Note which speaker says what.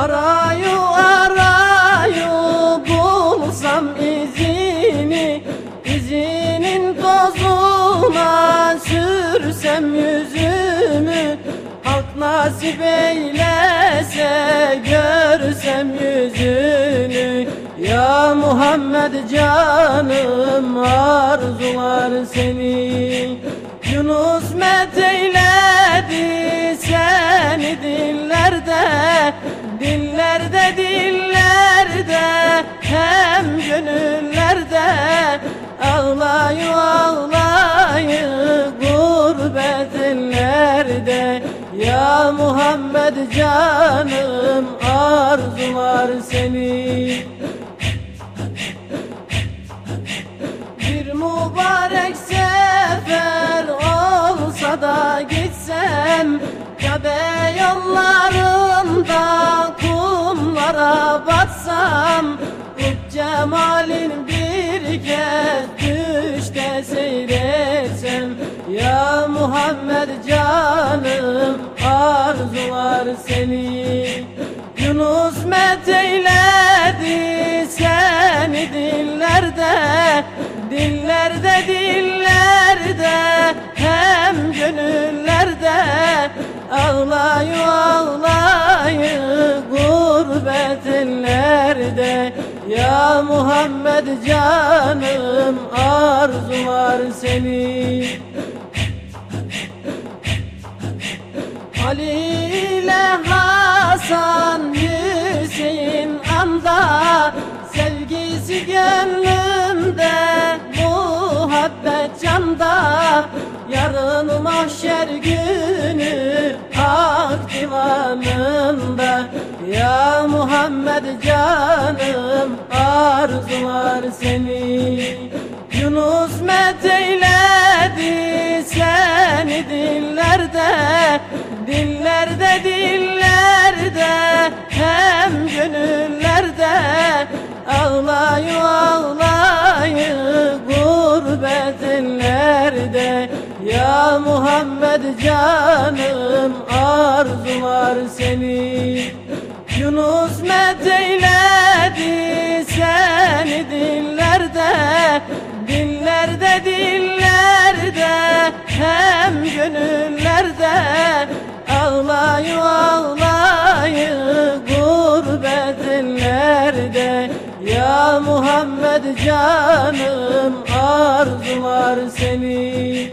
Speaker 1: Arayı arayı bulsam izini izinin tozuna sürsem yüzümü Halk nasip eylese görsem yüzünü. Ya Muhammed canım arzular seni ellerde Ya Muhammed canım arzular seni Bir mübarek sefer olsa da gitsem Kabe yollarında kumlara batsam Bu cemalin bir kez düşte seyretsem Ya Muhammed canım arzular seni. Yunus met eyledi seni dillerde Dillerde dillerde hem gönüllerde. Ağlayı ağlayı gurbet ellerde. Ya Muhammed canım arzular seni Ali ile Hasan Hüseyin anda Sevgisi gönlümde muhabbet canda. Yarın mahşer günü hak divanında. Ya Muhammed canım arzular seni. Yunus met Dillerde dillerde hem gönüllerde. Ağlayı ağlayı gurbet ellerde. Ya Muhammed canım arzular seni Yunus met eyledi seni dillerde. Dillerde dillerde hem gönüllerde Ya Muhammed canım arzular seni